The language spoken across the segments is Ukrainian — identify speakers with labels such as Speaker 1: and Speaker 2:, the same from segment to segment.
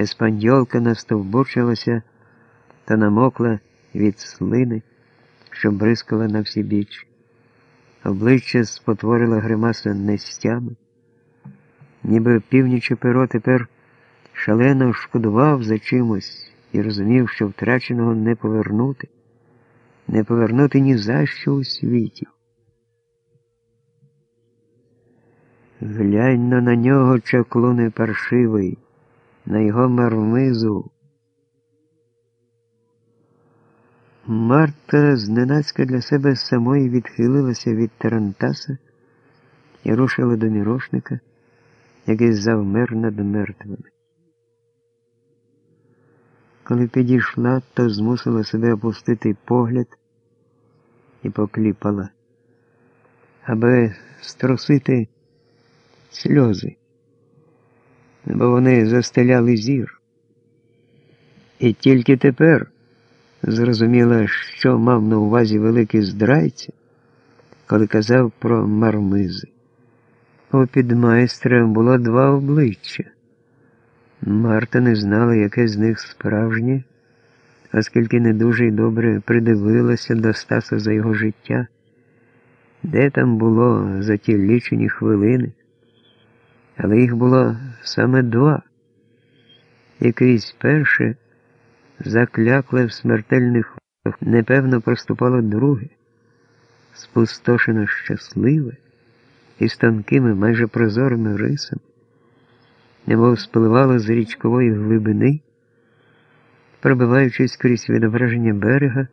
Speaker 1: Еспаньолка настовбурчилася та намокла від слини, що бризкала на всі біч. Обличчя спотворила гримаса нестями, ніби північе перо тепер шалено шкодував за чимось і розумів, що втраченого не повернути, не повернути ні за що у світі. Глянь на нього чаклуни паршивий, на його мармизу. Марта зненацька для себе самої відхилилася від Тарантаса і рушила до мірошника, який завмер над мертвими. Коли підійшла, то змусила себе опустити погляд і покліпала, аби струсити сльози, бо вони застеляли зір. І тільки тепер зрозуміла, що мав на увазі великий здрайця, коли казав про мармизи. У підмайстра було два обличчя. Марта не знала, яке з них справжнє, оскільки не дуже й добре придивилася до Стаса за його життя, де там було за ті лічені хвилини, але їх було саме два. Якийсь перше заклякле в смертельних непевно проступало друге, спустошено щасливе і з тонкими, майже прозорими рисами немов спливало з річкової глибини, пробиваючись крізь відображення берега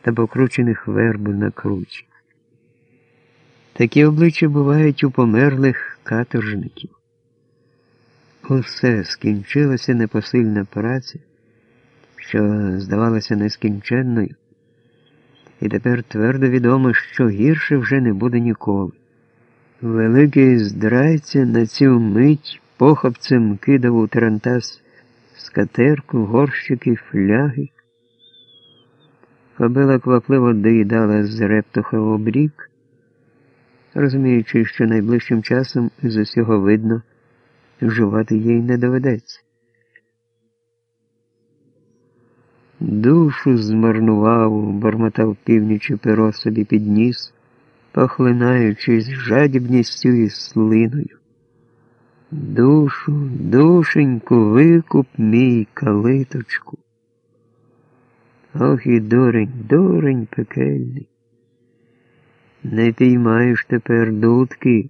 Speaker 1: та покручених верб на кручі. Такі обличчя бувають у померлих каторжників. Усе скінчилася непосильна праця, що здавалася нескінченною, і тепер твердо відомо, що гірше вже не буде ніколи. Великий здрайця на цю мить похопцем кидав у тарантас скатерку, горщики, фляги. Кобила квапливо доїдала з рептуха обрік, розуміючи, що найближчим часом з усього видно, жувати їй не доведеться. Душу змарнував, бормотав північі перо собі підніс, похлинаючись жадібністю і слиною. Душу, душеньку, викуп мій калиточку. Ох і дурень, дурень пекельний. Не піймаєш тепер дудки.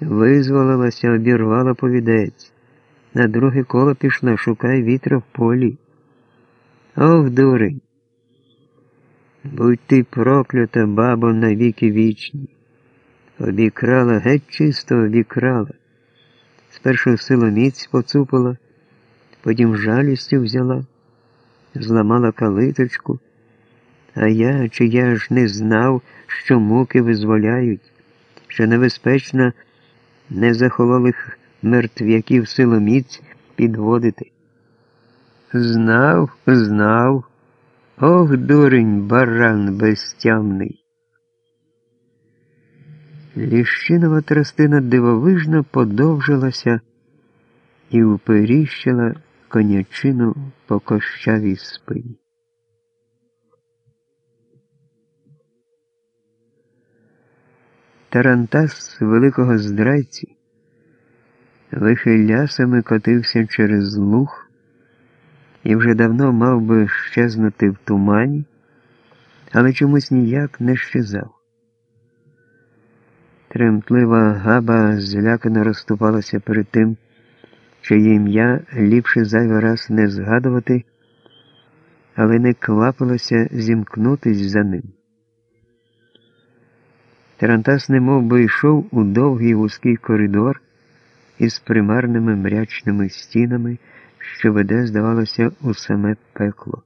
Speaker 1: Визволилася, обірвала повідець. На друге коло пішла, шукай вітра в полі. Ох, дурень. Будь ти проклята, бабо, навіки вічні. Обікрала, геть чисто обікрала. Спершу силоміць поцупила, потім жалістю взяла, зламала калиточку, а я, чи я ж не знав, що муки визволяють, що небезпечно незахололих мертвяків силоміць підводити. Знав, знав, ох, дурень, баран безтямний. Ліщинова тростина дивовижно подовжилася і уперіщила конячину по кощавій спині. Тарантас великого здрайці вихилясами котився через луг і вже давно мав би щезнути в тумані, але чомусь ніяк не щезав. Тремтлива габа злякано розступалася перед тим, чиє ім'я ліпше зайвий раз не згадувати, але не квапилося зімкнутись за ним. Тарантас немов би йшов у довгий вузький коридор із примарними мрячними стінами, що веде, здавалося, у саме пекло.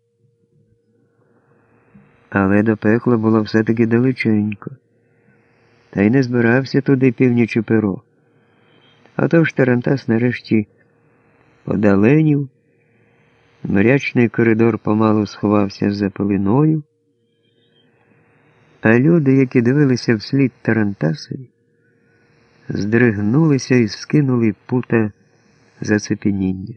Speaker 1: Але до пекла було все-таки далеченько та й не збирався туди північі перо. А тож Тарантас нарешті подаленів, мрячний коридор помалу сховався за пилиною, а люди, які дивилися вслід Тарантасові, здригнулися і скинули пута зацепеніння.